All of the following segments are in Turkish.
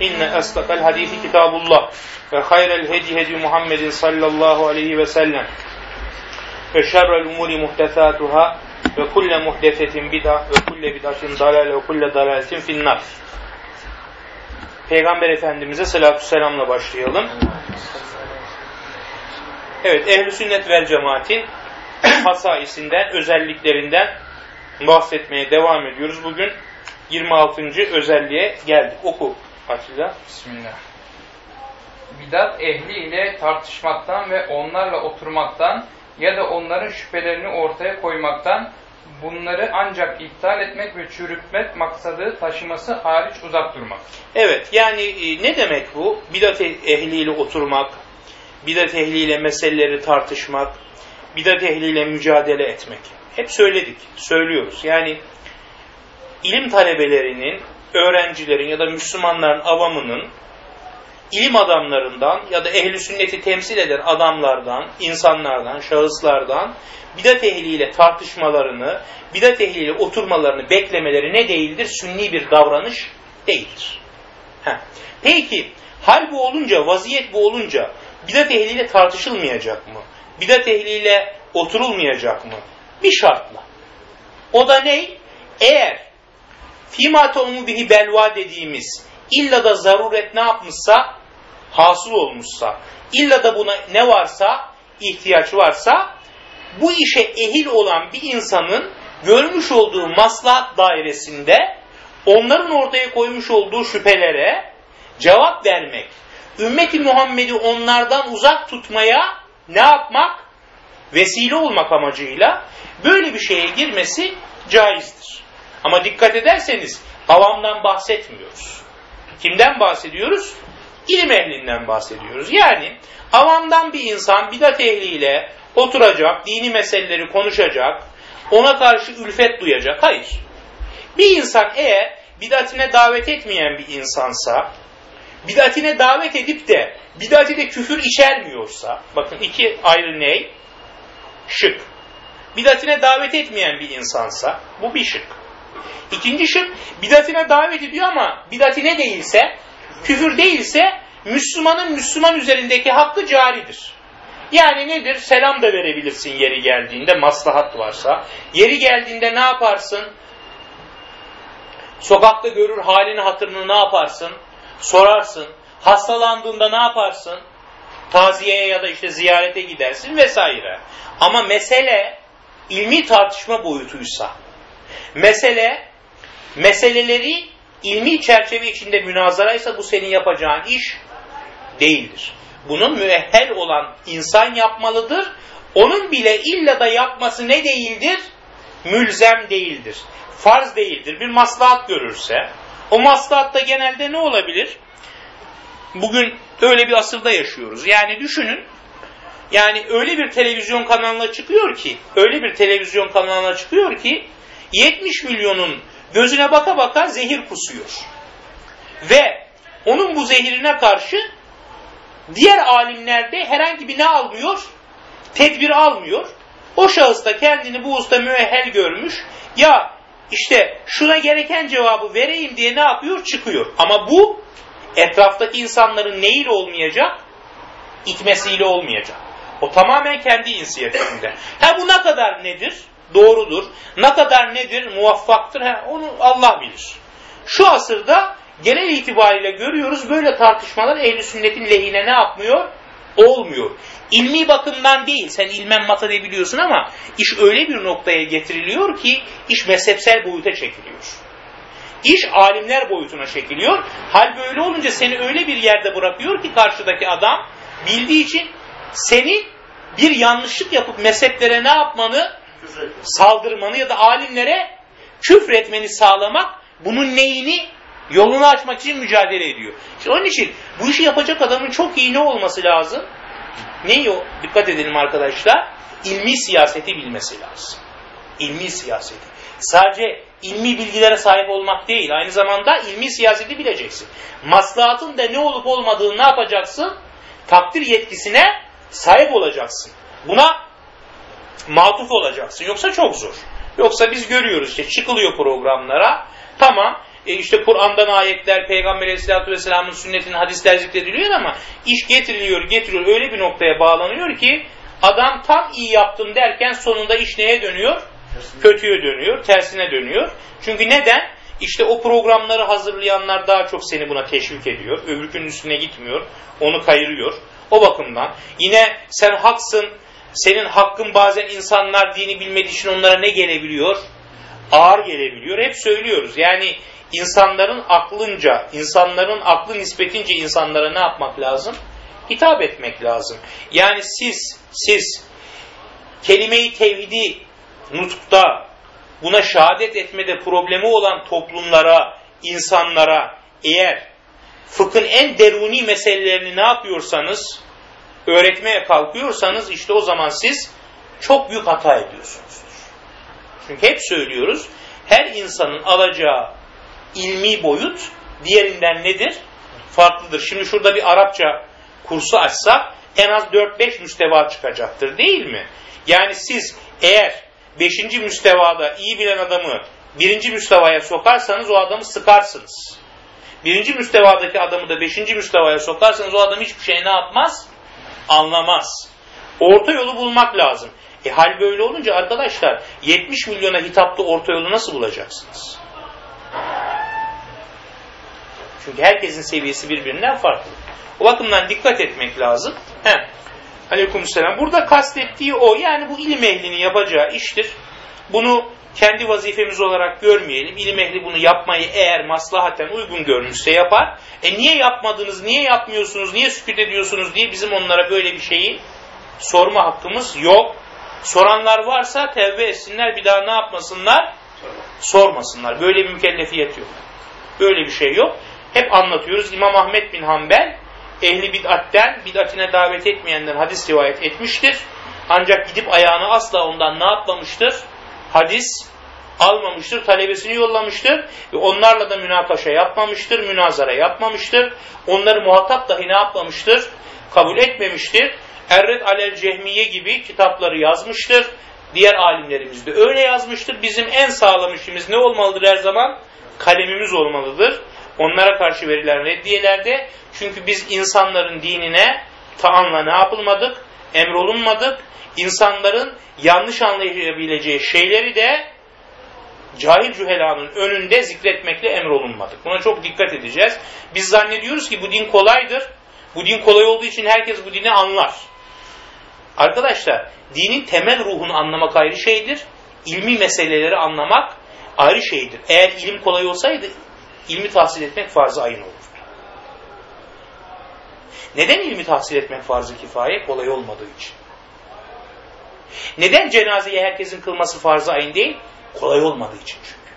İnne estakal hadifi kitabullah ve hayrel hedi hedi Muhammedin sallallahu aleyhi ve sellem ve şerrel umuri muhtesatuhâ ve kulle muhtesetin bid'a ve kulle bid'atin dalal ve kulle dalaletin finnar. Peygamber Efendimiz'e salatü selamla başlayalım. Evet, ehl Sünnet vel Cemaat'in hasaisinden, özelliklerinden bahsetmeye devam ediyoruz. Bugün 26. özelliğe geldik. Oku. Atilla. Bismillah. Bidat ehli ile tartışmaktan ve onlarla oturmaktan ya da onların şüphelerini ortaya koymaktan bunları ancak iptal etmek ve çürütmek maksadı taşıması hariç uzak durmak. Evet yani e, ne demek bu? Bidat ehliyle oturmak, bidat ehliyle meseleleri tartışmak, bidat ehliyle mücadele etmek. Hep söyledik, söylüyoruz. Yani ilim talebelerinin, öğrencilerin ya da Müslümanların avamının ilim adamlarından ya da ehli sünneti temsil eden adamlardan, insanlardan, şahıslardan bidat ehliyle tartışmalarını, bidat ehliyle oturmalarını beklemeleri ne değildir? Sünni bir davranış değildir. Heh. Peki, hal bu olunca, vaziyet bu olunca bidat ehliyle tartışılmayacak mı? Bidat ehliyle oturulmayacak mı? Bir şartla. O da ne? Eğer fîmâ tomu bihi belva dediğimiz illa da zaruret ne yapmışsa hasıl olmuşsa, illa da buna ne varsa, ihtiyaç varsa, bu işe ehil olan bir insanın görmüş olduğu maslahat dairesinde onların ortaya koymuş olduğu şüphelere cevap vermek, ümmeti Muhammed'i onlardan uzak tutmaya ne yapmak? Vesile olmak amacıyla böyle bir şeye girmesi caizdir. Ama dikkat ederseniz avamdan bahsetmiyoruz. Kimden bahsediyoruz? İlim ehlinden bahsediyoruz. Yani avamdan bir insan bidat ehliyle oturacak, dini meseleleri konuşacak, ona karşı ülfet duyacak. Hayır. Bir insan eğer bidatine davet etmeyen bir insansa, bidatine davet edip de bidati de küfür içermiyorsa, bakın iki ayrı ney? Şık. Bidatine davet etmeyen bir insansa, bu bir şık. İkinci şık, bidatine davet ediyor ama bidatine değilse, küfür değilse, Müslümanın Müslüman üzerindeki hakkı caridir. Yani nedir? Selam da verebilirsin yeri geldiğinde, maslahat varsa. Yeri geldiğinde ne yaparsın? Sokakta görür halini hatırını ne yaparsın? Sorarsın. Hastalandığında ne yaparsın? Taziyeye ya da işte ziyarete gidersin vesaire. Ama mesele ilmi tartışma boyutuysa, mesele meseleleri ilmi çerçeve içinde münazaraysa bu senin yapacağın iş değildir. Bunun müehhel olan insan yapmalıdır. Onun bile illa da yapması ne değildir? Mülzem değildir. Farz değildir. Bir maslahat görürse, o maslahatta genelde ne olabilir? Bugün öyle bir asırda yaşıyoruz. Yani düşünün, yani öyle bir televizyon kanalına çıkıyor ki, öyle bir televizyon kanalına çıkıyor ki, 70 milyonun gözüne baka baka zehir kusuyor. Ve onun bu zehirine karşı diğer alimler de herhangi bir ne almıyor? Tedbir almıyor. O şahıs da kendini bu usta müehel görmüş. Ya işte şuna gereken cevabı vereyim diye ne yapıyor? Çıkıyor. Ama bu etraftaki insanların neyle olmayacak? İtmesiyle olmayacak. O tamamen kendi inisiyatifinde. Ha bu ne kadar nedir? Doğrudur. Ne kadar nedir? Muvaffaktır. Ha, onu Allah bilir. Şu asırda genel itibariyle görüyoruz böyle tartışmalar ehli sünnetin lehine ne yapmıyor? Olmuyor. İlmi bakımdan değil, sen ilmen mat edebiliyorsun ama iş öyle bir noktaya getiriliyor ki iş mezhepsel boyuta çekiliyor. İş alimler boyutuna çekiliyor. Hal böyle olunca seni öyle bir yerde bırakıyor ki karşıdaki adam bildiği için seni bir yanlışlık yapıp mezheplere ne yapmanı saldırmanı ya da alimlere küfretmeni sağlamak bunun neyini yolunu açmak için mücadele ediyor. İşte onun için bu işi yapacak adamın çok iyi ne olması lazım? Neyi o? Dikkat edelim arkadaşlar. İlmi siyaseti bilmesi lazım. İlmi siyaseti. Sadece ilmi bilgilere sahip olmak değil, aynı zamanda ilmi siyaseti bileceksin. Maslahatın da ne olup olmadığını ne yapacaksın? Takdir yetkisine sahip olacaksın. Buna matuf olacaksın. Yoksa çok zor. Yoksa biz görüyoruz işte çıkılıyor programlara. Tamam e işte Kur'an'dan ayetler, Peygamber Aleyhisselatü Vesselam'ın sünnetinin hadisler zikrediliyor ama iş getiriliyor, getiriyor öyle bir noktaya bağlanıyor ki adam tam iyi yaptım derken sonunda iş neye dönüyor? Kötüye dönüyor, tersine dönüyor. Çünkü neden? İşte o programları hazırlayanlar daha çok seni buna teşvik ediyor. Öbürkünün üstüne gitmiyor. Onu kayırıyor. O bakımdan yine sen haksın, senin hakkın bazen insanlar dini bilmediği için onlara ne gelebiliyor? Ağır gelebiliyor. Hep söylüyoruz. Yani insanların aklınca, insanların aklı nispetince insanlara ne yapmak lazım? Hitap etmek lazım. Yani siz, siz kelime-i tevhidi nutukta, buna şehadet etmede problemi olan toplumlara, insanlara eğer fıkhın en deruni meselelerini ne yapıyorsanız, öğretmeye kalkıyorsanız işte o zaman siz çok büyük hata ediyorsunuzdur. Çünkü hep söylüyoruz, her insanın alacağı ilmi boyut diğerinden nedir? Farklıdır. Şimdi şurada bir Arapça kursu açsak en az 4-5 müsteva çıkacaktır değil mi? Yani siz eğer 5. müstevada iyi bilen adamı 1. müstevaya sokarsanız o adamı sıkarsınız. 1. müstevadaki adamı da 5. müstevaya sokarsanız o adam hiçbir şey ne yapmaz? Anlamaz. Orta yolu bulmak lazım. E hal böyle olunca arkadaşlar 70 milyona hitapta orta yolu nasıl bulacaksınız? Çünkü herkesin seviyesi birbirinden farklı. O bakımdan dikkat etmek lazım. He. Aleykümselam. Burada kastettiği o. Yani bu ilim ehlinin yapacağı iştir. Bunu kendi vazifemiz olarak görmeyelim. İlim ehli bunu yapmayı eğer maslahaten uygun görmüşse yapar. E niye yapmadınız, niye yapmıyorsunuz, niye sükut ediyorsunuz diye bizim onlara böyle bir şeyi sorma hakkımız yok. Soranlar varsa tevbe etsinler bir daha ne yapmasınlar? Sormasınlar. Böyle bir mükellefiyet yok. Böyle bir şey yok. Hep anlatıyoruz. İmam Ahmet bin Hanbel ehli bid'atten, bid'atine davet etmeyenden hadis rivayet etmiştir. Ancak gidip ayağını asla ondan ne yapmamıştır? Hadis almamıştır, talebesini yollamıştır ve onlarla da münakaşa yapmamıştır, münazara yapmamıştır. Onları muhatap dahi ne yapmamıştır? Kabul etmemiştir. Erred Alel Cehmiye gibi kitapları yazmıştır. Diğer alimlerimiz de öyle yazmıştır. Bizim en sağlam işimiz ne olmalıdır her zaman? Kalemimiz olmalıdır. Onlara karşı verilen reddiyelerde çünkü biz insanların dinine taanla ne yapılmadık? Emrolunmadık. İnsanların yanlış anlayabileceği şeyleri de cahil cühelanın önünde zikretmekle emrolunmadık. Buna çok dikkat edeceğiz. Biz zannediyoruz ki bu din kolaydır. Bu din kolay olduğu için herkes bu dini anlar. Arkadaşlar dinin temel ruhunu anlamak ayrı şeydir. İlmi meseleleri anlamak ayrı şeydir. Eğer ilim kolay olsaydı ilmi tahsil etmek farz-ı ayın olurdu. Neden ilmi tahsil etmek farz-ı kifaye? Kolay olmadığı için. Neden cenazeyi herkesin kılması farz-ı ayın değil? Kolay olmadığı için çünkü.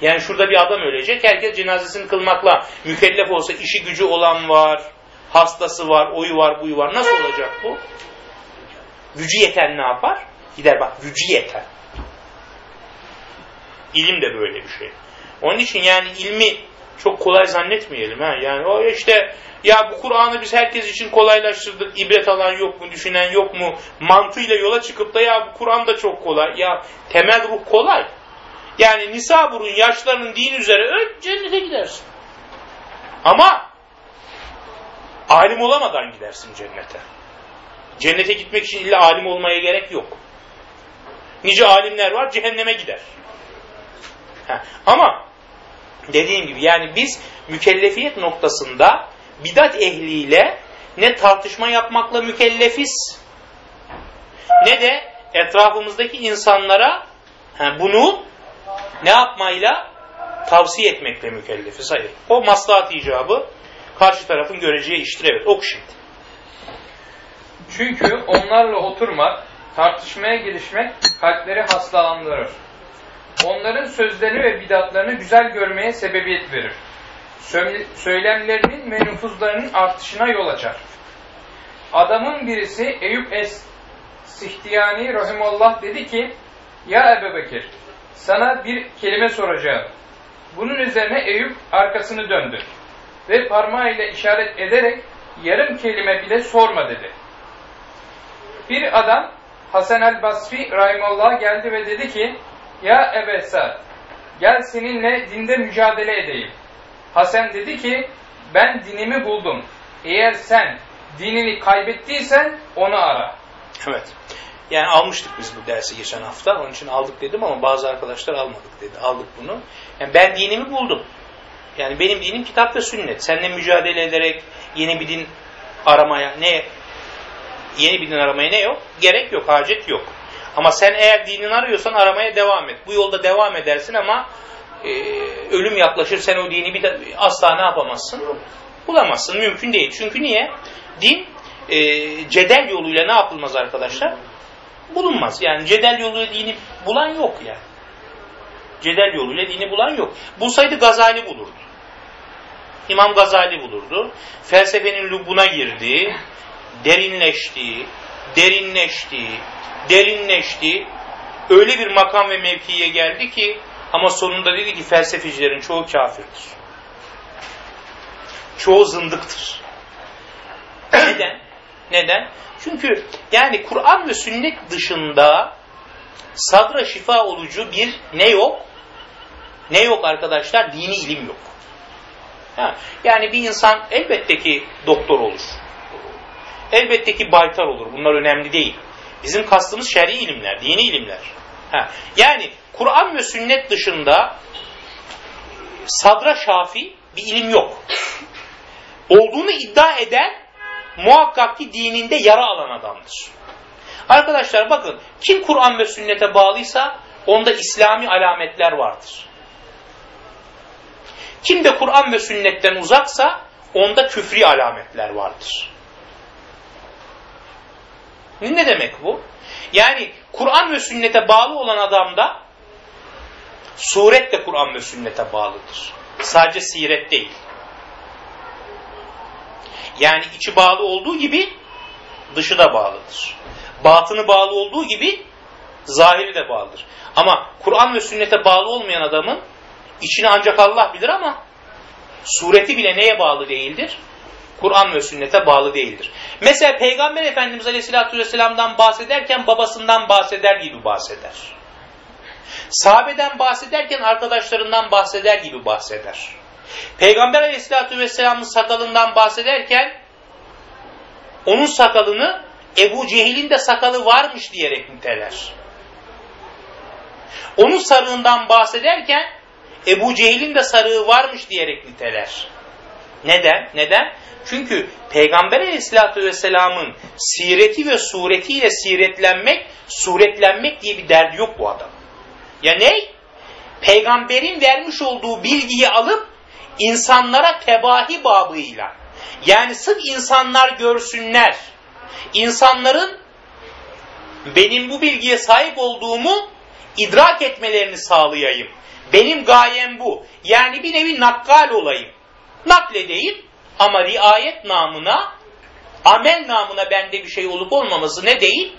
Yani şurada bir adam ölecek, herkes cenazesini kılmakla mükellef olsa işi gücü olan var, hastası var, oyu var, buyu var. Nasıl olacak bu? Gücü yeten ne yapar? Gider bak gücü yeten. İlim de böyle bir şey. Onun için yani ilmi çok kolay zannetmeyelim. Ha? Yani o işte ya bu Kur'an'ı biz herkes için kolaylaştırdık. ibret alan yok mu, düşünen yok mu? Mantığıyla yola çıkıp da ya bu Kur'an da çok kolay. Ya temel ruh kolay. Yani nisa burun yaşlarının din üzere öl cennete gidersin. Ama alim olamadan gidersin cennete. Cennete gitmek için illa alim olmaya gerek yok. Nice alimler var cehenneme gider. Ha. Ama dediğim gibi yani biz mükellefiyet noktasında bidat ehliyle ne tartışma yapmakla mükellefiz ne de etrafımızdaki insanlara bunu ne yapmayla tavsiye etmekle mükellefiz. Hayır. O maslahat icabı karşı tarafın göreceği iştir. Evet oku şimdi. Çünkü onlarla oturmak, tartışmaya girişmek kalpleri hastalandırır. Onların sözlerini ve bidatlarını güzel görmeye sebebiyet verir. Söylemlerinin ve nüfuzlarının artışına yol açar. Adamın birisi Eyüp Es-Sihtiyani Rahimullah dedi ki, Ya Ebu Bekir, sana bir kelime soracağım. Bunun üzerine Eyüp arkasını döndü ve parmağıyla işaret ederek yarım kelime bile sorma dedi. Bir adam Hasan el Basri Rahimallah geldi ve dedi ki Ya Ebe Sa'd gel seninle dinde mücadele edeyim. Hasan dedi ki ben dinimi buldum. Eğer sen dinini kaybettiysen onu ara. Evet. Yani almıştık biz bu dersi geçen hafta. Onun için aldık dedim ama bazı arkadaşlar almadık dedi. Aldık bunu. Yani ben dinimi buldum. Yani benim dinim kitap ve sünnet. Seninle mücadele ederek yeni bir din aramaya ne yeni bir din aramaya ne yok? Gerek yok, hacet yok. Ama sen eğer dinini arıyorsan aramaya devam et. Bu yolda devam edersin ama e, ölüm yaklaşır sen o dini bir de, asla ne yapamazsın? Bulamazsın. Mümkün değil. Çünkü niye? Din e, cedel yoluyla ne yapılmaz arkadaşlar? Bulunmaz. Yani cedel yoluyla dini bulan yok yani. Cedel yoluyla dini bulan yok. Bulsaydı Gazali bulurdu. İmam Gazali bulurdu. Felsefenin lubuna girdi, derinleşti, derinleşti, derinleşti. Öyle bir makam ve mevkiye geldi ki ama sonunda dedi ki felsefecilerin çoğu kafirdir. Çoğu zındıktır. Neden? Neden? Çünkü yani Kur'an ve sünnet dışında sadra şifa olucu bir ne yok? Ne yok arkadaşlar? Dini ilim yok. Ha, yani bir insan elbette ki doktor olur. Elbette ki baytar olur. Bunlar önemli değil. Bizim kastımız şer'i ilimler, dini ilimler. Ha, yani Kur'an ve sünnet dışında sadra şafi bir ilim yok. Olduğunu iddia eden muhakkak ki dininde yara alan adamdır. Arkadaşlar bakın kim Kur'an ve sünnete bağlıysa onda İslami alametler vardır. Kim de Kur'an ve sünnetten uzaksa onda küfri alametler vardır. Ne demek bu? Yani Kur'an ve sünnete bağlı olan adamda suret de Kur'an ve sünnete bağlıdır. Sadece siret değil. Yani içi bağlı olduğu gibi dışı da bağlıdır. Batını bağlı olduğu gibi zahiri de bağlıdır. Ama Kur'an ve sünnete bağlı olmayan adamın içini ancak Allah bilir ama sureti bile neye bağlı değildir? Kur'an ve sünnete bağlı değildir. Mesela Peygamber Efendimiz Aleyhisselatü Vesselam'dan bahsederken babasından bahseder gibi bahseder. Sahabeden bahsederken arkadaşlarından bahseder gibi bahseder. Peygamber Aleyhisselatü Vesselam'ın sakalından bahsederken onun sakalını Ebu Cehil'in de sakalı varmış diyerek niteler. Onun sarığından bahsederken Ebu Cehil'in de sarığı varmış diyerek niteler. Neden? Neden? Çünkü Peygamber Aleyhisselatü Vesselam'ın sireti ve suretiyle siretlenmek, suretlenmek diye bir derdi yok bu adam. Ya ne? Peygamberin vermiş olduğu bilgiyi alıp insanlara tebahi babıyla yani sırf insanlar görsünler, insanların benim bu bilgiye sahip olduğumu idrak etmelerini sağlayayım. Benim gayem bu. Yani bir nevi nakkal olayım. Nakledeyim ama riayet namına, amel namına bende bir şey olup olmaması ne değil?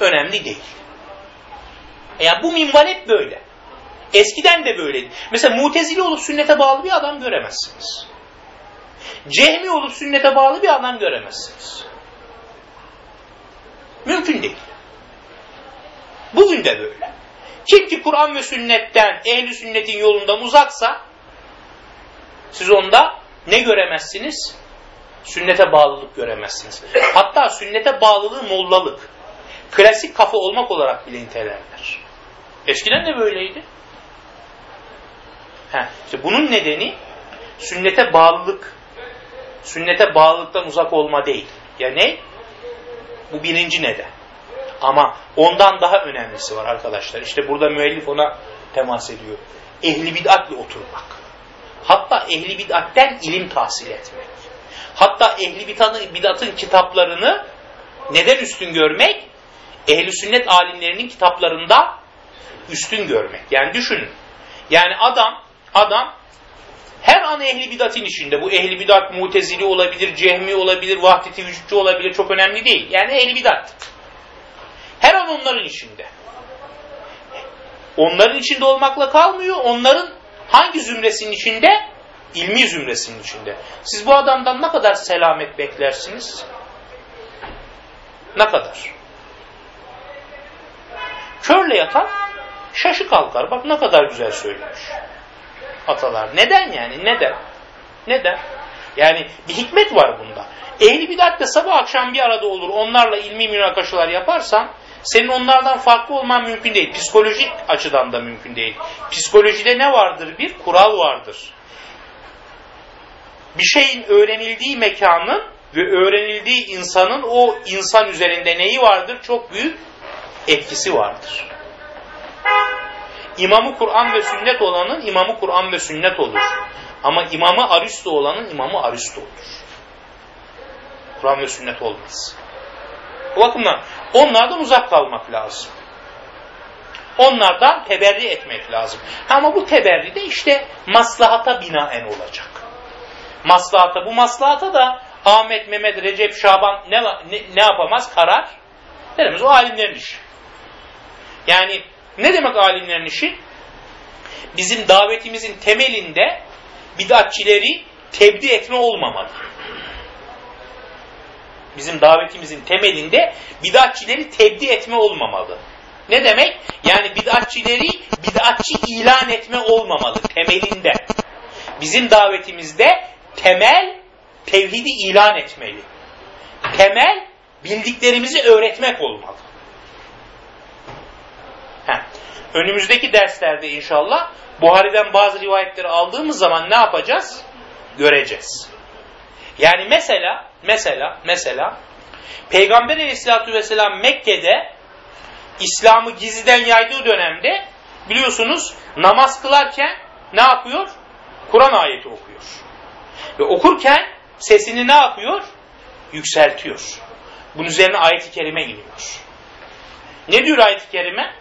Önemli değil. Yani bu minval hep böyle. Eskiden de böyleydi. Mesela mutezili olup sünnete bağlı bir adam göremezsiniz. Cehmi olup sünnete bağlı bir adam göremezsiniz. Mümkün değil. Bugün de böyle. Kim ki Kur'an ve sünnetten, ehli sünnetin yolundan uzaksa siz onda ne göremezsiniz? Sünnete bağlılık göremezsiniz. Hatta sünnete bağlılığı mollalık. Klasik kafa olmak olarak bile nitelerler. Eskiden de böyleydi. Heh, işte bunun nedeni sünnete bağlılık sünnete bağlılıktan uzak olma değil. Ya ne? Bu birinci neden. Ama ondan daha önemlisi var arkadaşlar. İşte burada müellif ona temas ediyor. Ehli bid'atle oturmak. Hatta ehli bid'atten ilim tahsil etmek. Hatta ehli bid'atın, kitaplarını neden üstün görmek? Ehli sünnet alimlerinin kitaplarında üstün görmek. Yani düşünün. Yani adam adam her an ehli bidatın içinde. Bu ehli bidat mutezili olabilir, cehmi olabilir, vahdeti vücutçu olabilir. Çok önemli değil. Yani ehli bidat. Her an onların içinde. Onların içinde olmakla kalmıyor. Onların hangi zümresinin içinde? İlmi zümresinin içinde. Siz bu adamdan ne kadar selamet beklersiniz? Ne kadar? Körle yatan şaşı kalkar. Bak ne kadar güzel söylemiş atalar. Neden yani? Neden? Neden? Yani bir hikmet var bunda. Ehli bidat sabah akşam bir arada olur. Onlarla ilmi münakaşalar yaparsan senin onlardan farklı olman mümkün değil. Psikolojik açıdan da mümkün değil. Psikolojide ne vardır? Bir kural vardır. Bir şeyin öğrenildiği mekanın ve öğrenildiği insanın o insan üzerinde neyi vardır? Çok büyük etkisi vardır. İmamı Kur'an ve sünnet olanın imamı Kur'an ve sünnet olur. Ama imamı Aristo olanın imamı Aristo olur. Kur'an ve sünnet olmaz. Bu bakımdan onlardan uzak kalmak lazım. Onlardan teberri etmek lazım. Ama bu teberri de işte maslahata binaen olacak. Maslahata, bu maslahata da Ahmet, Mehmet, Recep, Şaban ne, ne, ne yapamaz? Karar veremez. O alimlerin işi. Yani ne demek alimlerin işi? Bizim davetimizin temelinde bidatçileri tebdi etme olmamalı. Bizim davetimizin temelinde bidatçileri tebdi etme olmamalı. Ne demek? Yani bidatçileri bidatçi ilan etme olmamalı temelinde. Bizim davetimizde temel tevhidi ilan etmeli. Temel bildiklerimizi öğretmek olmalı. Heh. Önümüzdeki derslerde inşallah Buhari'den bazı rivayetleri aldığımız zaman ne yapacağız? Göreceğiz. Yani mesela, mesela, mesela Peygamber aleyhissalatü vesselam Mekke'de İslam'ı gizliden yaydığı dönemde biliyorsunuz namaz kılarken ne yapıyor? Kur'an ayeti okuyor. Ve okurken sesini ne yapıyor? Yükseltiyor. Bunun üzerine ayet-i kerime iniyor. Ne diyor ayet-i kerime?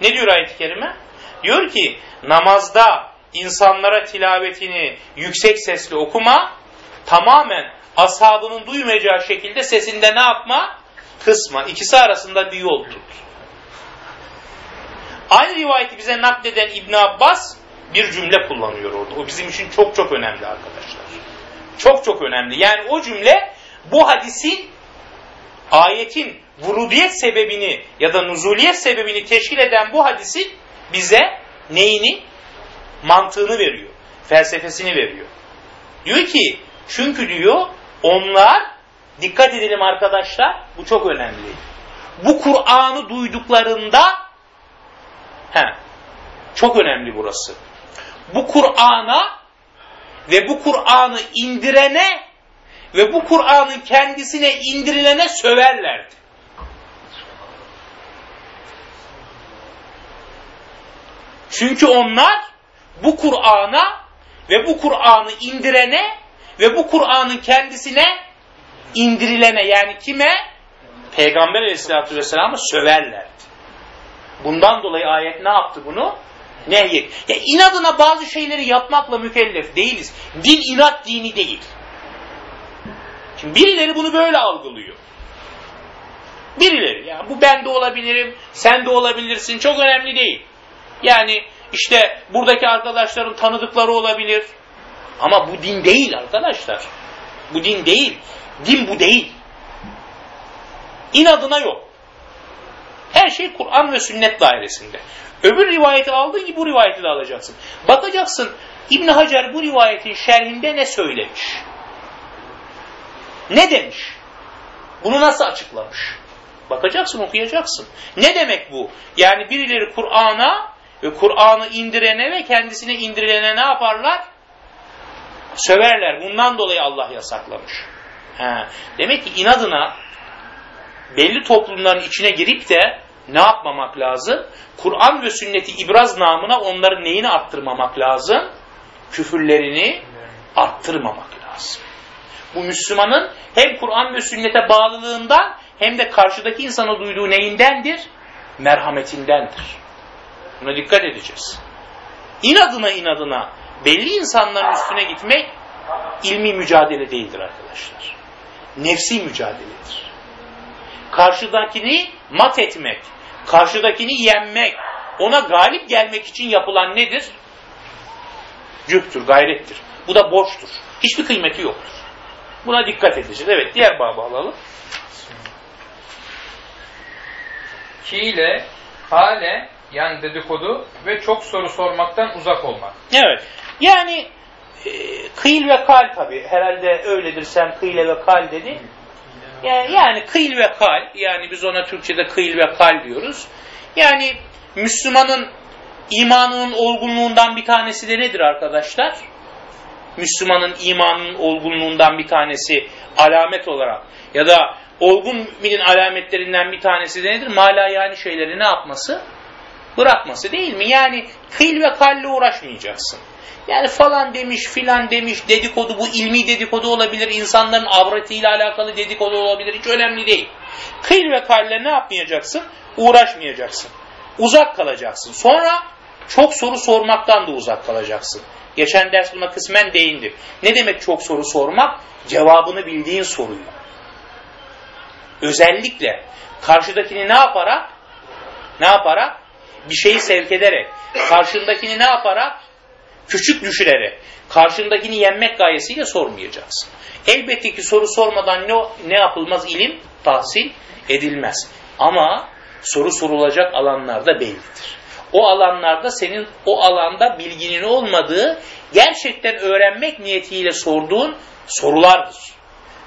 Ne diyor ayet-i kerime? Diyor ki namazda insanlara tilavetini yüksek sesle okuma, tamamen ashabının duymayacağı şekilde sesinde ne yapma? Kısma. İkisi arasında bir yol tut. Aynı rivayeti bize nakleden İbn Abbas bir cümle kullanıyor orada. O bizim için çok çok önemli arkadaşlar. Çok çok önemli. Yani o cümle bu hadisin ayetin vurudiyet sebebini ya da nuzuliyet sebebini teşkil eden bu hadisin bize neyini? Mantığını veriyor. Felsefesini veriyor. Diyor ki çünkü diyor onlar dikkat edelim arkadaşlar bu çok önemli. Bu Kur'an'ı duyduklarında he, çok önemli burası. Bu Kur'an'a ve bu Kur'an'ı indirene ve bu Kur'an'ın kendisine indirilene söverlerdi. Çünkü onlar bu Kur'an'a ve bu Kur'an'ı indirene ve bu Kur'an'ın kendisine indirilene yani kime? Peygamber aleyhissalatü vesselam'ı söverlerdi. Bundan dolayı ayet ne yaptı bunu? Nehyet. Ya inadına bazı şeyleri yapmakla mükellef değiliz. Din inat dini değil. Şimdi birileri bunu böyle algılıyor. Birileri ya bu ben de olabilirim, sen de olabilirsin çok önemli değil. Yani işte buradaki arkadaşların tanıdıkları olabilir. Ama bu din değil arkadaşlar. Bu din değil. Din bu değil. İnadına yok. Her şey Kur'an ve sünnet dairesinde. Öbür rivayeti aldığın gibi bu rivayeti de alacaksın. Bakacaksın İbn Hacer bu rivayetin şerhinde ne söylemiş? Ne demiş? Bunu nasıl açıklamış? Bakacaksın, okuyacaksın. Ne demek bu? Yani birileri Kur'an'a ve Kur'an'ı indirene ve kendisine indirilene ne yaparlar? Söverler. Bundan dolayı Allah yasaklamış. He. Demek ki inadına belli toplumların içine girip de ne yapmamak lazım? Kur'an ve sünneti ibraz namına onların neyini arttırmamak lazım? Küfürlerini arttırmamak lazım. Bu Müslümanın hem Kur'an ve sünnete bağlılığından hem de karşıdaki insana duyduğu neyindendir? Merhametindendir. Buna dikkat edeceğiz. İnadına inadına belli insanların üstüne gitmek ilmi mücadele değildir arkadaşlar. Nefsi mücadeledir. Karşıdakini mat etmek, karşıdakini yenmek, ona galip gelmek için yapılan nedir? Cühtür, gayrettir. Bu da borçtur. Hiçbir kıymeti yoktur. Buna dikkat edeceğiz. Evet, diğer babı alalım. Kile, hale yani dedikodu ve çok soru sormaktan uzak olmak. Evet. Yani e, kıyıl ve kal tabi. Herhalde öyledir sen kıyle ve kal dedi. Yani, yani kıyıl ve kal. Yani biz ona Türkçe'de kıyıl ve kal diyoruz. Yani Müslümanın imanının olgunluğundan bir tanesi de nedir arkadaşlar? Müslümanın imanının olgunluğundan bir tanesi alamet olarak ya da olgun müminin alametlerinden bir tanesi de nedir? Mala yani şeyleri ne yapması? Bırakması değil mi? Yani kıyıl ve kalle uğraşmayacaksın. Yani falan demiş filan demiş dedikodu bu ilmi dedikodu olabilir. insanların avretiyle alakalı dedikodu olabilir. Hiç önemli değil. Kıyıl ve kalle ne yapmayacaksın? Uğraşmayacaksın. Uzak kalacaksın. Sonra çok soru sormaktan da uzak kalacaksın. Geçen ders buna kısmen değindim. Ne demek çok soru sormak? Cevabını bildiğin soruyu. Özellikle karşıdakini ne yaparak? Ne yaparak? Bir şeyi sevk ederek. Karşındakini ne yaparak? Küçük düşürerek. Karşındakini yenmek gayesiyle sormayacaksın. Elbette ki soru sormadan ne, ne yapılmaz? ilim tahsil edilmez. Ama soru sorulacak alanlarda bellidir. O alanlarda senin o alanda bilginin olmadığı gerçekten öğrenmek niyetiyle sorduğun sorulardır.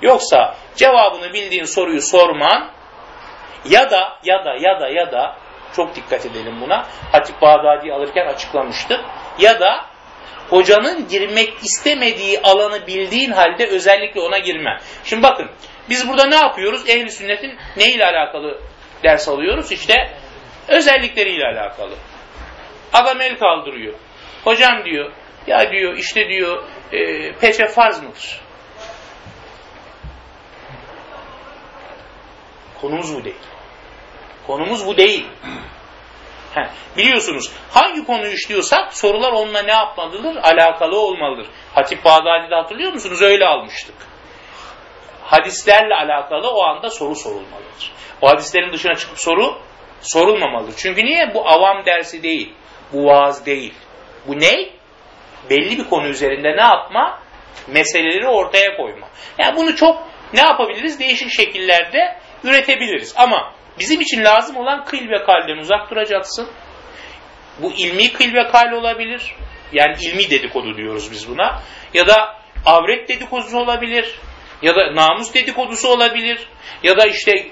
Yoksa cevabını bildiğin soruyu sorman ya da ya da ya da ya da çok dikkat edelim buna. Hatip Bağdadi alırken açıklamıştık. Ya da hocanın girmek istemediği alanı bildiğin halde özellikle ona girme. Şimdi bakın biz burada ne yapıyoruz? Ehli sünnetin ne ile alakalı ders alıyoruz? İşte özellikleriyle alakalı. Adam el kaldırıyor. Hocam diyor, ya diyor işte diyor e, peçe farz mıdır? Konumuz bu değil. Konumuz bu değil. He, biliyorsunuz hangi konuyu işliyorsak sorular onunla ne yapmalıdır? Alakalı olmalıdır. Hatip Bağdadi'de hatırlıyor musunuz? Öyle almıştık. Hadislerle alakalı o anda soru sorulmalıdır. O hadislerin dışına çıkıp soru sorulmamalıdır. Çünkü niye? Bu avam dersi değil. Bu vaaz değil. Bu ne? Belli bir konu üzerinde ne yapma? Meseleleri ortaya koyma. Yani bunu çok ne yapabiliriz? Değişik şekillerde üretebiliriz. Ama bizim için lazım olan kıl ve kalden uzak duracaksın. Bu ilmi kıl ve kal olabilir. Yani ilmi dedikodu diyoruz biz buna. Ya da avret dedikodusu olabilir. Ya da namus dedikodusu olabilir. Ya da işte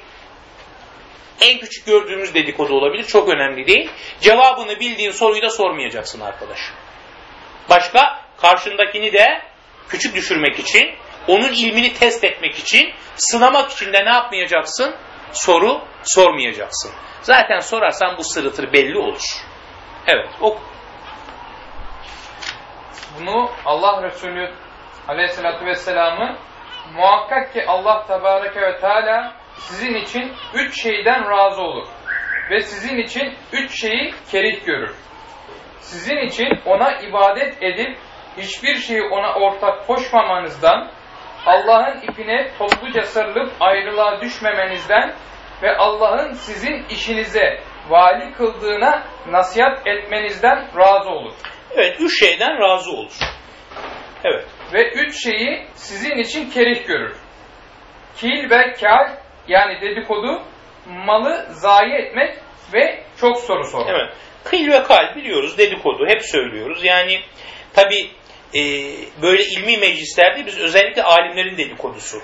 en küçük gördüğümüz dedikodu olabilir. Çok önemli değil. Cevabını bildiğin soruyu da sormayacaksın arkadaş. Başka karşındakini de küçük düşürmek için, onun ilmini test etmek için, sınamak için de ne yapmayacaksın? Soru sormayacaksın. Zaten sorarsan bu sırıtır belli olur. Evet, ok. Bunu Allah Resulü Aleyhisselatü Vesselam'ın muhakkak ki Allah Tebareke ve Teala sizin için üç şeyden razı olur. Ve sizin için üç şeyi kerih görür. Sizin için ona ibadet edip hiçbir şeyi ona ortak koşmamanızdan, Allah'ın ipine topluca sarılıp ayrılığa düşmemenizden ve Allah'ın sizin işinize vali kıldığına nasihat etmenizden razı olur. Evet, üç şeyden razı olur. Evet. Ve üç şeyi sizin için kerih görür. Kil ve kal yani dedikodu, malı zayi etmek ve çok soru sormak. Evet. Kıl ve kal biliyoruz dedikodu hep söylüyoruz. Yani tabi e, böyle ilmi meclislerde biz özellikle alimlerin dedikodusu,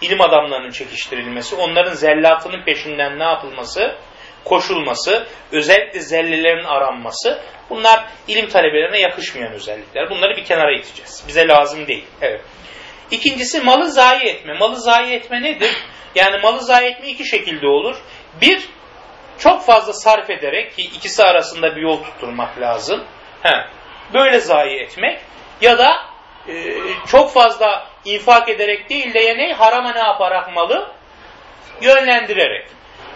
ilim adamlarının çekiştirilmesi, onların zellatının peşinden ne yapılması, koşulması, özellikle zellelerin aranması bunlar ilim talebelerine yakışmayan özellikler. Bunları bir kenara iteceğiz. Bize lazım değil. Evet. İkincisi malı zayi etme. Malı zayi etme nedir? Yani malı zayi etme iki şekilde olur. Bir, çok fazla sarf ederek ki ikisi arasında bir yol tutturmak lazım. He, böyle zayi etmek. Ya da e, çok fazla infak ederek değil de yani harama ne yaparak malı? Yönlendirerek.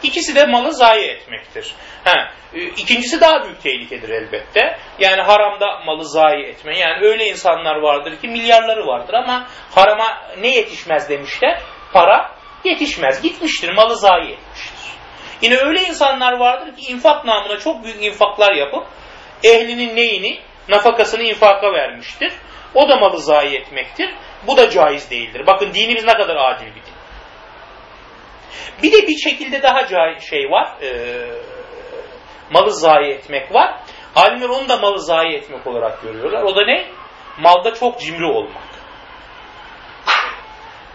İkisi de malı zayi etmektir. Ha, e, ikincisi daha büyük tehlikedir elbette. Yani haramda malı zayi etme. Yani öyle insanlar vardır ki milyarları vardır ama harama ne yetişmez demişler? Para yetişmez. Gitmiştir, malı zayi etmiştir. Yine öyle insanlar vardır ki infak namına çok büyük infaklar yapıp ehlinin neyini, nafakasını infaka vermiştir. O da malı zayi etmektir. Bu da caiz değildir. Bakın dinimiz ne kadar adil bir din. Bir de bir şekilde daha şey var. E, malı zayi etmek var. Alimler onu da malı zayi etmek olarak görüyorlar. O da ne? Malda çok cimri olmak.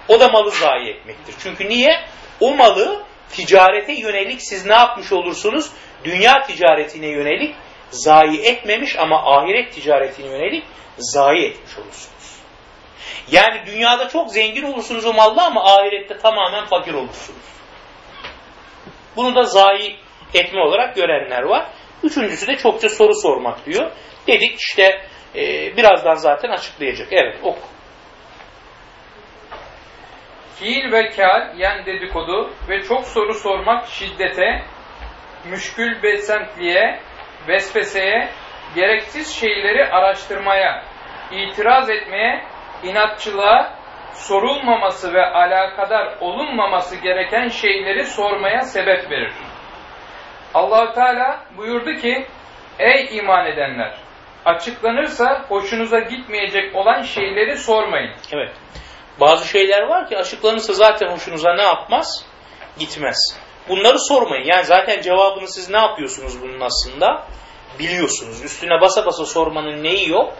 O da malı zayi etmektir. Çünkü niye? O malı ticarete yönelik siz ne yapmış olursunuz? Dünya ticaretine yönelik zayi etmemiş ama ahiret ticaretine yönelik zayi etmiş olursunuz. Yani dünyada çok zengin olursunuz o malla ama ahirette tamamen fakir olursunuz. Bunu da zayi etme olarak görenler var. Üçüncüsü de çokça soru sormak diyor. Dedik işte e, birazdan zaten açıklayacak. Evet oku. Fiil ve kal yani dedikodu ve çok soru sormak şiddete, müşkül besentliğe, vesveseye, gereksiz şeyleri araştırmaya, itiraz etmeye, inatçılığa, sorulmaması ve alakadar olunmaması gereken şeyleri sormaya sebep verir. allah Teala buyurdu ki, Ey iman edenler! Açıklanırsa hoşunuza gitmeyecek olan şeyleri sormayın. Evet. Bazı şeyler var ki açıklanırsa zaten hoşunuza ne yapmaz? Gitmez. Bunları sormayın. Yani zaten cevabını siz ne yapıyorsunuz bunun aslında? Biliyorsunuz. Üstüne basa basa sormanın neyi yok?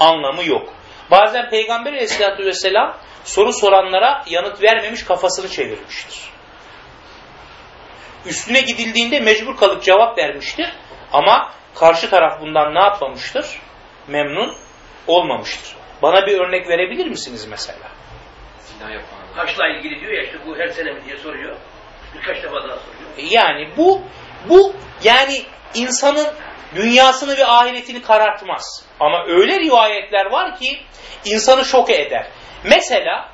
Anlamı yok. Bazen Peygamber aleyhissalatü vesselam soru soranlara yanıt vermemiş kafasını çevirmiştir. Üstüne gidildiğinde mecbur kalıp cevap vermiştir. Ama karşı taraf bundan ne yapmamıştır? Memnun olmamıştır. Bana bir örnek verebilir misiniz mesela? Haçla ilgili diyor ya işte bu her sene mi diye soruyor. Birkaç defa daha soruyor. E yani bu bu yani insanın dünyasını ve ahiretini karartmaz. Ama öyle rivayetler var ki insanı şok eder. Mesela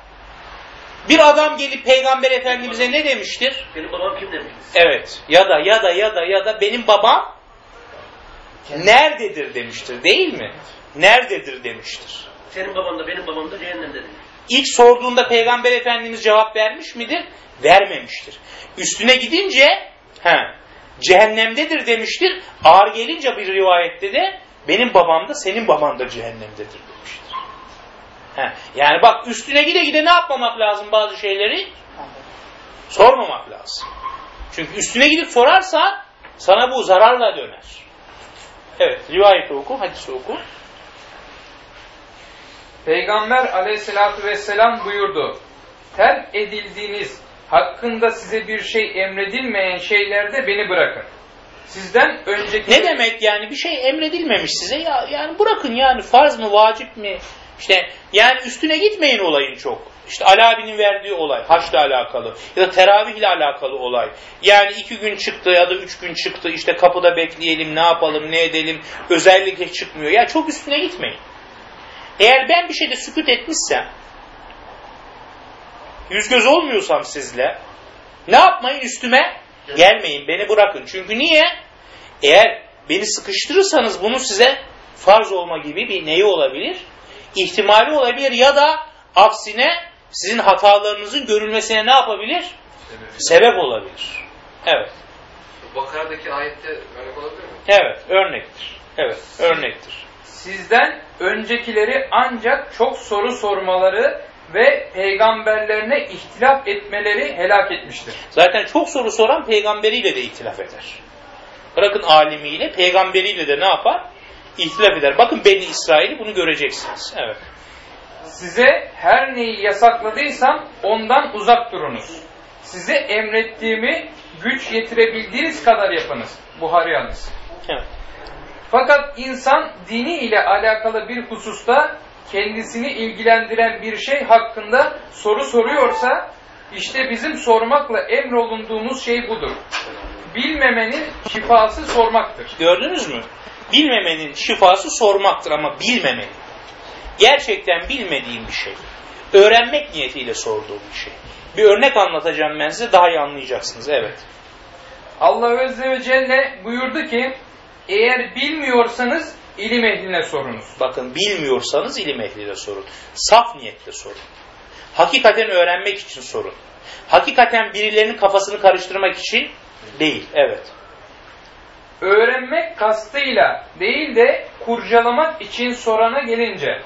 bir adam gelip Peygamber Efendimiz'e ne demiştir? Benim babam kim demiş? Evet. Ya da ya da ya da ya da benim babam nerededir demiştir değil mi? Nerededir demiştir. Senin baban da benim babam da cehennemde demiş. İlk sorduğunda Peygamber Efendimiz cevap vermiş midir? Vermemiştir. Üstüne gidince he, cehennemdedir demiştir. Ağır gelince bir rivayette de benim babam da senin baban da cehennemdedir demiştir. He, yani bak üstüne gide gide ne yapmamak lazım bazı şeyleri? Sormamak lazım. Çünkü üstüne gidip sorarsa sana bu zararla döner. Evet, rivayeti oku, hadisi oku. Peygamber aleyhissalatü vesselam buyurdu. Terk edildiğiniz hakkında size bir şey emredilmeyen şeylerde beni bırakın. Sizden önceki... Ne demek yani bir şey emredilmemiş size ya yani bırakın yani farz mı vacip mi? İşte yani üstüne gitmeyin olayın çok. İşte Ali abinin verdiği olay haçla alakalı ya da teravih ile alakalı olay. Yani iki gün çıktı ya da üç gün çıktı işte kapıda bekleyelim ne yapalım ne edelim özellikle çıkmıyor. Ya çok üstüne gitmeyin. Eğer ben bir şeyde sükut etmişsem, yüz göz olmuyorsam sizle, ne yapmayın üstüme? Gelmeyin, beni bırakın. Çünkü niye? Eğer beni sıkıştırırsanız bunu size farz olma gibi bir neyi olabilir? İhtimali olabilir ya da aksine sizin hatalarınızın görülmesine ne yapabilir? Sebep, Sebep olabilir. Evet. Bakara'daki ayette örnek olabilir mi? Evet, örnektir. Evet, örnektir sizden öncekileri ancak çok soru sormaları ve peygamberlerine ihtilaf etmeleri helak etmiştir. Zaten çok soru soran peygamberiyle de ihtilaf eder. Bırakın alimiyle, peygamberiyle de ne yapar? İhtilaf eder. Bakın Beni İsrail'i bunu göreceksiniz. Evet. Size her neyi yasakladıysam ondan uzak durunuz. Size emrettiğimi güç yetirebildiğiniz kadar yapınız. Buhari hadisi. Evet. Fakat insan dini ile alakalı bir hususta kendisini ilgilendiren bir şey hakkında soru soruyorsa işte bizim sormakla emrolunduğumuz şey budur. Bilmemenin şifası sormaktır. Gördünüz mü? Bilmemenin şifası sormaktır ama bilmemenin. Gerçekten bilmediğim bir şey. Öğrenmek niyetiyle sorduğum bir şey. Bir örnek anlatacağım ben size daha iyi anlayacaksınız. Evet. Allah Azze ve Celle buyurdu ki eğer bilmiyorsanız ilim ehline sorunuz. Bakın bilmiyorsanız ilim ehliyle sorun. Saf niyetle sorun. Hakikaten öğrenmek için sorun. Hakikaten birilerinin kafasını karıştırmak için değil. Evet. Öğrenmek kastıyla değil de kurcalamak için sorana gelince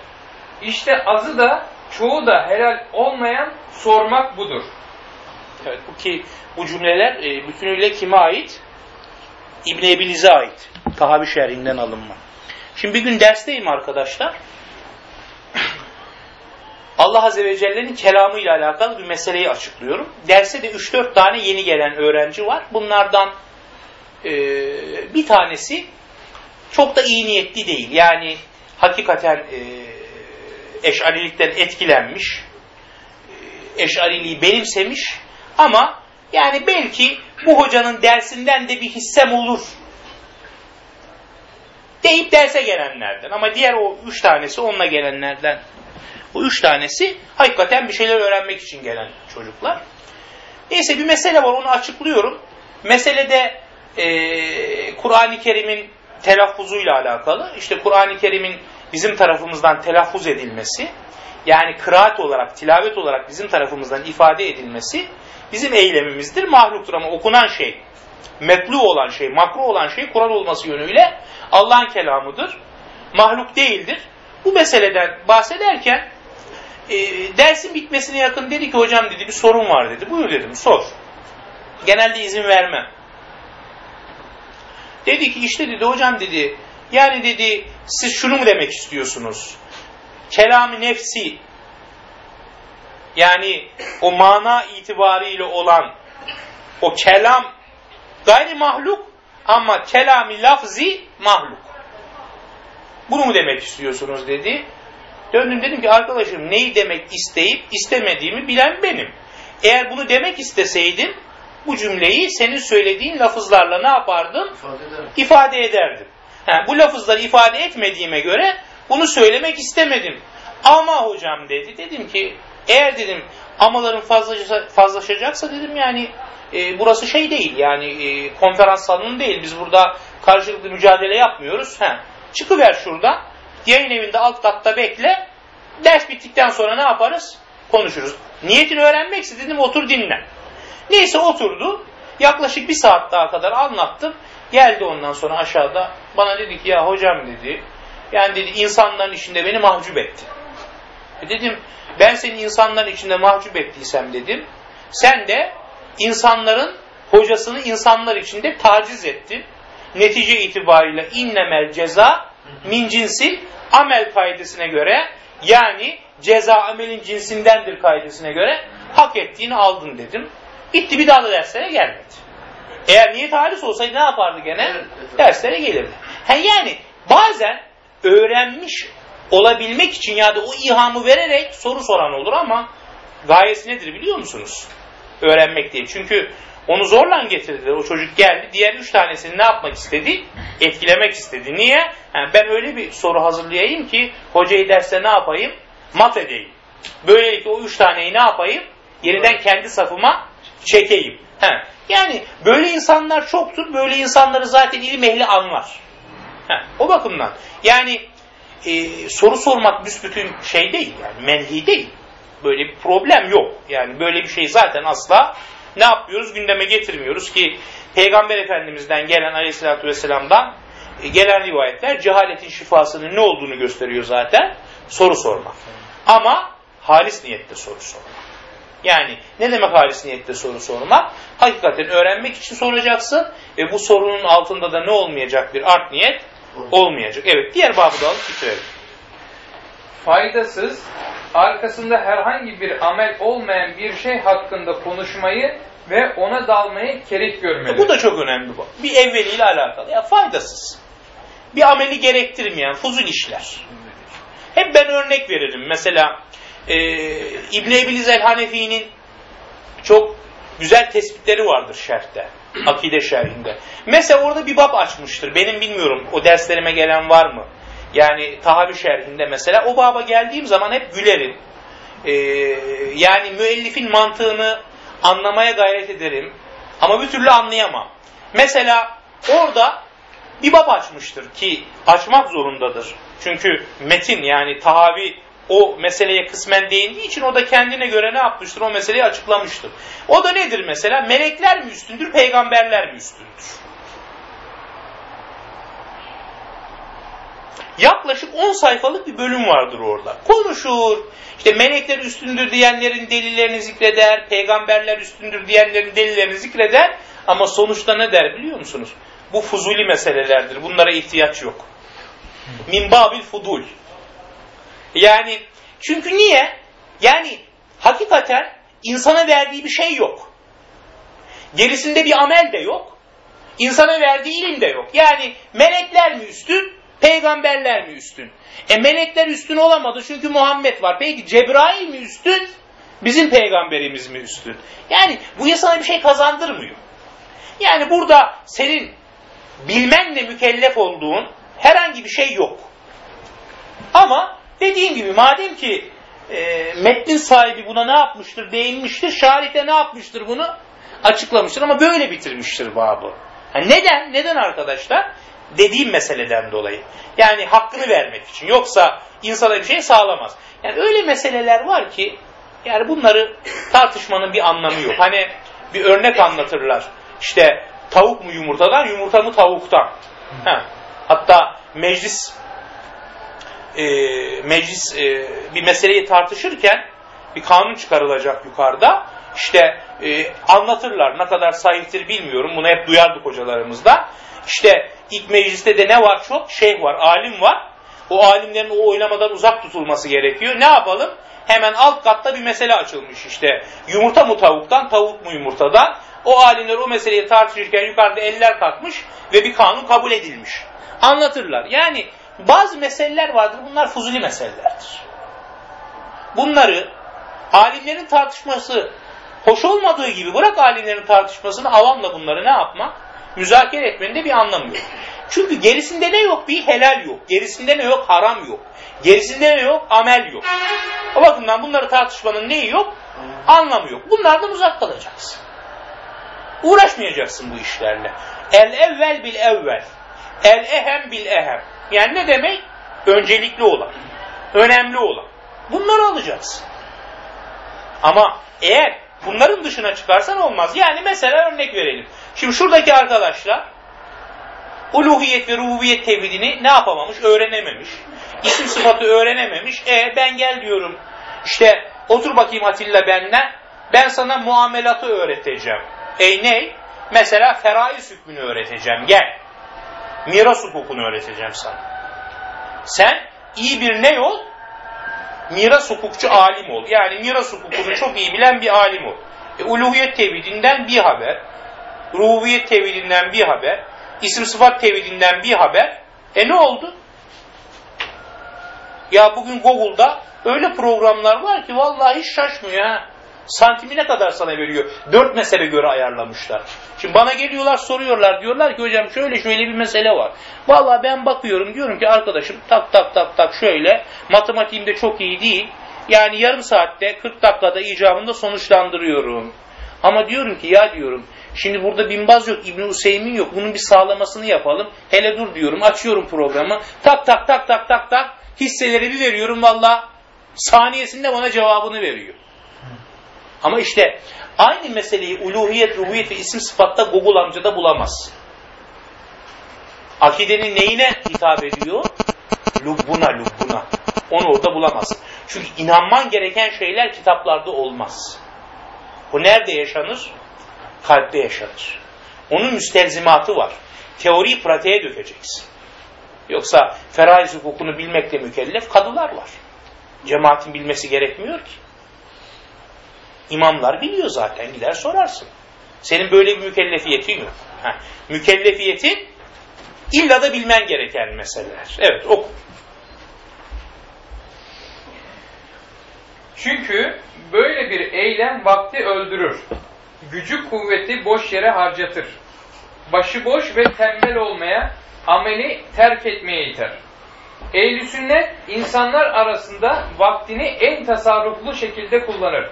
işte azı da çoğu da helal olmayan sormak budur. Evet bu ki bu cümleler e, bütünüyle kime ait? İbn Ebiliz'e ait. Tahavi şerhinden alınma. Şimdi bir gün dersteyim arkadaşlar. Allah Azze ve Celle'nin kelamı ile alakalı bir meseleyi açıklıyorum. Derse de 3-4 tane yeni gelen öğrenci var. Bunlardan e, bir tanesi çok da iyi niyetli değil. Yani hakikaten e, eşarilikten etkilenmiş, e, eşariliği benimsemiş ama yani belki bu hocanın dersinden de bir hissem olur deyip derse gelenlerden. Ama diğer o üç tanesi onunla gelenlerden. O üç tanesi hakikaten bir şeyler öğrenmek için gelen çocuklar. Neyse bir mesele var onu açıklıyorum. Meselede e, Kur'an-ı Kerim'in telaffuzuyla alakalı. İşte Kur'an-ı Kerim'in bizim tarafımızdan telaffuz edilmesi, yani kıraat olarak, tilavet olarak bizim tarafımızdan ifade edilmesi bizim eylemimizdir. Mahluktur ama okunan şey, metlu olan şey, makru olan şey Kur'an olması yönüyle Allah'ın kelamıdır. Mahluk değildir. Bu meseleden bahsederken e, dersin bitmesine yakın dedi ki hocam dedi bir sorun var dedi. Buyur dedim sor. Genelde izin vermem. Dedi ki işte dedi hocam dedi yani dedi siz şunu mu demek istiyorsunuz? Kelam-ı nefsi yani o mana itibariyle olan o kelam gayri mahluk ama kelami lafzi mahluk. Bunu mu demek istiyorsunuz dedi. Döndüm dedim ki arkadaşım neyi demek isteyip istemediğimi bilen benim. Eğer bunu demek isteseydim bu cümleyi senin söylediğin lafızlarla ne yapardım? İfade eder. İfade ederdim. Ha, bu lafızları ifade etmediğime göre bunu söylemek istemedim. Ama hocam dedi. Dedim ki eğer dedim amaların fazlaca, fazlaşacaksa dedim yani e, burası şey değil yani e, konferans salonu değil. Biz burada karşılıklı mücadele yapmıyoruz. Ha, çıkıver şurada. Yayın evinde alt katta bekle. Ders bittikten sonra ne yaparız? Konuşuruz. Niyetini öğrenmekse dedim otur dinle. Neyse oturdu. Yaklaşık bir saat daha kadar anlattım. Geldi ondan sonra aşağıda. Bana dedi ki ya hocam dedi. Yani dedi insanların içinde beni mahcup etti. E dedim ben seni insanların içinde mahcup ettiysem dedim. Sen de insanların hocasını insanlar içinde taciz ettin. Netice itibariyle innemel ceza min cinsil amel kaidesine göre yani ceza amelin cinsindendir kaidesine göre hak ettiğini aldın dedim. Gitti bir daha da derslere gelmedi. Eğer niyet halis olsaydı ne yapardı gene? Evet, evet. Derslere gelirdi. Ha yani bazen öğrenmiş olabilmek için ya da o ihamı vererek soru soran olur ama gayesi nedir biliyor musunuz? Öğrenmek değil. Çünkü onu zorla getirdiler. O çocuk geldi. Diğer üç tanesini ne yapmak istedi? Etkilemek istedi. Niye? Yani ben öyle bir soru hazırlayayım ki hocayı derste ne yapayım? Mat edeyim. Böylelikle o üç taneyi ne yapayım? Yeniden kendi safıma çekeyim. He. Yani böyle insanlar çoktur. Böyle insanları zaten ilim ehli anlar. He. O bakımdan. Yani e, soru sormak büsbütün şey değil. Yani menhi değil. Böyle bir problem yok. Yani böyle bir şey zaten asla ne yapıyoruz? Gündeme getirmiyoruz ki Peygamber Efendimiz'den gelen aleyhissalatü vesselam'dan e, gelen rivayetler cehaletin şifasının ne olduğunu gösteriyor zaten. Soru sormak. Ama halis niyette soru sormak. Yani ne demek halis niyette soru sormak? Hakikaten öğrenmek için soracaksın ve bu sorunun altında da ne olmayacak bir art niyet olmayacak. Evet diğer babı da alıp bitirelim. Faydasız, arkasında herhangi bir amel olmayan bir şey hakkında konuşmayı ve ona dalmayı kerih görmeli. Bu da çok önemli bu. Bir evveliyle alakalı. Ya faydasız. Bir ameli gerektirmeyen fuzul işler. Hep ben örnek veririm. Mesela e, İbn-i Ebiliz el-Hanefi'nin çok güzel tespitleri vardır şerhte. Akide şerhinde. Mesela orada bir bab açmıştır. Benim bilmiyorum o derslerime gelen var mı? Yani Tahavi şerhinde mesela o baba geldiğim zaman hep gülerim. Ee, yani müellifin mantığını anlamaya gayret ederim. Ama bir türlü anlayamam. Mesela orada bir bab açmıştır ki açmak zorundadır. Çünkü metin yani tahavi o meseleye kısmen değindiği için o da kendine göre ne yapmıştır? O meseleyi açıklamıştır. O da nedir mesela? Melekler mi üstündür, peygamberler mi üstündür? Yaklaşık 10 sayfalık bir bölüm vardır orada. Konuşur. İşte melekler üstündür diyenlerin delillerini zikreder, peygamberler üstündür diyenlerin delillerini zikreder. Ama sonuçta ne der biliyor musunuz? Bu fuzuli meselelerdir. Bunlara ihtiyaç yok. Min babil fudul. Yani çünkü niye? Yani hakikaten insana verdiği bir şey yok. Gerisinde bir amel de yok. İnsana verdiği ilim de yok. Yani melekler mi üstün, peygamberler mi üstün? E melekler üstün olamadı çünkü Muhammed var. Peki Cebrail mi üstün, bizim peygamberimiz mi üstün? Yani bu insana bir şey kazandırmıyor. Yani burada senin bilmenle mükellef olduğun herhangi bir şey yok. Ama dediğim gibi madem ki e, metnin sahibi buna ne yapmıştır, değinmiştir, şarih de ne yapmıştır bunu? Açıklamıştır ama böyle bitirmiştir babı. Yani neden? Neden arkadaşlar? Dediğim meseleden dolayı. Yani hakkını vermek için. Yoksa insana bir şey sağlamaz. Yani öyle meseleler var ki yani bunları tartışmanın bir anlamı yok. Hani bir örnek anlatırlar. İşte tavuk mu yumurtadan, yumurta mı tavuktan. Ha. Hatta meclis e, meclis e, bir meseleyi tartışırken bir kanun çıkarılacak yukarıda. İşte e, anlatırlar ne kadar sahiptir bilmiyorum. Bunu hep duyardık hocalarımızda. İşte ilk mecliste de ne var çok? Şeyh var, alim var. O alimlerin o oylamadan uzak tutulması gerekiyor. Ne yapalım? Hemen alt katta bir mesele açılmış işte. Yumurta mı tavuktan, tavuk mu yumurtadan? O alimler o meseleyi tartışırken yukarıda eller kalkmış ve bir kanun kabul edilmiş. Anlatırlar. Yani bazı meseleler vardır. Bunlar fuzuli meselelerdir. Bunları alimlerin tartışması hoş olmadığı gibi bırak alimlerin tartışmasını avamla bunları ne yapmak? Müzakere etmenin de bir anlamı yok. Çünkü gerisinde ne yok? Bir helal yok. Gerisinde ne yok? Haram yok. Gerisinde ne yok? Amel yok. O bakımdan bunları tartışmanın neyi yok? Anlamı yok. Bunlardan uzak kalacaksın. Uğraşmayacaksın bu işlerle. El evvel bil evvel. El ehem bil ehem. Yani ne demek? Öncelikli olan. Önemli olan. Bunları alacaksın. Ama eğer bunların dışına çıkarsan olmaz. Yani mesela örnek verelim. Şimdi şuradaki arkadaşlar uluhiyet ve rububiyet tevhidini ne yapamamış? Öğrenememiş. İsim sıfatı öğrenememiş. E ben gel diyorum. İşte otur bakayım Atilla benle. Ben sana muamelatı öğreteceğim. Ey ne? Mesela feraiz hükmünü öğreteceğim. Gel. Miras hukukunu öğreteceğim sana. Sen iyi bir ne ol? Miras hukukçu alim ol. Yani miras hukukunu çok iyi bilen bir alim ol. E, uluhiyet tevhidinden bir haber. Rububiyet tevhidinden bir haber. isim sıfat tevhidinden bir haber. E ne oldu? Ya bugün Google'da öyle programlar var ki vallahi hiç şaşmıyor ha. Santimi ne kadar sana veriyor? Dört mezhebe göre ayarlamışlar. Şimdi bana geliyorlar soruyorlar diyorlar ki hocam şöyle şöyle bir mesele var. Vallahi ben bakıyorum diyorum ki arkadaşım tak tak tak tak şöyle matematiğimde çok iyi değil. Yani yarım saatte 40 dakikada icabında sonuçlandırıyorum. Ama diyorum ki ya diyorum şimdi burada Binbaz yok, İbn Hüseyin yok. Bunun bir sağlamasını yapalım. Hele dur diyorum açıyorum programı. Tak tak tak tak tak tak hisseleri bir veriyorum valla saniyesinde bana cevabını veriyor. Ama işte aynı meseleyi uluhiyet, ruhiyet ve isim sıfatta Google amcada bulamaz. Akidenin neyine hitap ediyor? Lubbuna, lubbuna. Onu orada bulamazsın. Çünkü inanman gereken şeyler kitaplarda olmaz. Bu nerede yaşanır? Kalpte yaşanır. Onun müstelzimatı var. Teoriyi pratiğe dökeceksin. Yoksa feraiz hukukunu bilmekle mükellef kadılar var. Cemaatin bilmesi gerekmiyor ki. İmamlar biliyor zaten gider sorarsın. Senin böyle bir mükellefiyetin yok. Ha. Mükellefiyetin illa da bilmen gereken meseleler. Evet oku. Çünkü böyle bir eylem vakti öldürür. Gücü kuvveti boş yere harcatır. Başıboş ve tembel olmaya, ameli terk etmeye iter. Ehl-i sünnet insanlar arasında vaktini en tasarruflu şekilde kullanır.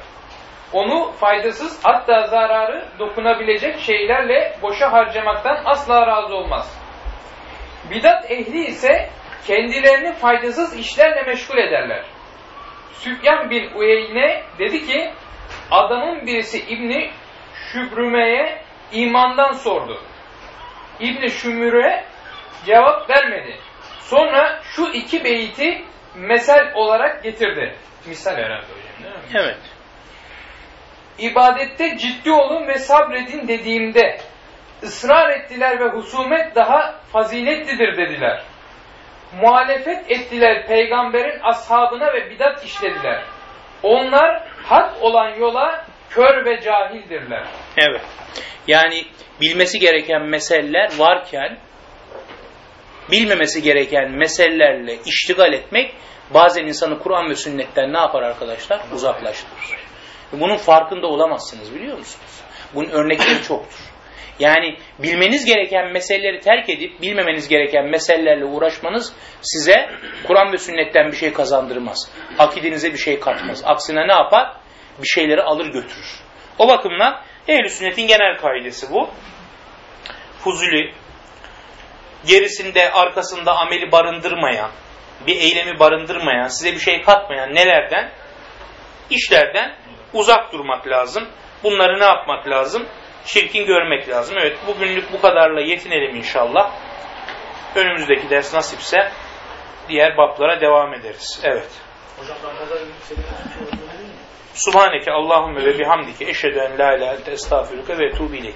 Onu faydasız hatta zararı dokunabilecek şeylerle boşa harcamaktan asla razı olmaz. Bidat ehli ise kendilerini faydasız işlerle meşgul ederler. Süfyan bin Uyeyne dedi ki adamın birisi İbni Şübrüme'ye imandan sordu. İbni Şümüre cevap vermedi. Sonra şu iki beyti mesel olarak getirdi. Misal herhalde hocam değil mi? Evet. İbadette ciddi olun ve sabredin dediğimde ısrar ettiler ve husumet daha faziletlidir dediler. Muhalefet ettiler peygamberin ashabına ve bidat işlediler. Onlar hak olan yola kör ve cahildirler. Evet. Yani bilmesi gereken meseleler varken bilmemesi gereken meselelerle iştigal etmek bazen insanı Kur'an ve sünnetten ne yapar arkadaşlar? Uzaklaştırır. Bunun farkında olamazsınız biliyor musunuz? Bunun örnekleri çoktur. Yani bilmeniz gereken meseleleri terk edip bilmemeniz gereken meselelerle uğraşmanız size Kur'an ve sünnetten bir şey kazandırmaz. Akidenize bir şey katmaz. Aksine ne yapar? Bir şeyleri alır götürür. O bakımdan ehl sünnetin genel kaidesi bu. Fuzuli, gerisinde arkasında ameli barındırmayan, bir eylemi barındırmayan, size bir şey katmayan nelerden? İşlerden uzak durmak lazım. Bunları ne yapmak lazım? Çirkin görmek lazım. Evet bugünlük bu kadarla yetinelim inşallah. Önümüzdeki ders nasipse diğer bablara devam ederiz. Evet. Hocam Subhaneke Allahümme ve bihamdike eşhedü en la ilahe ente estağfiruke ve etubu ileyk.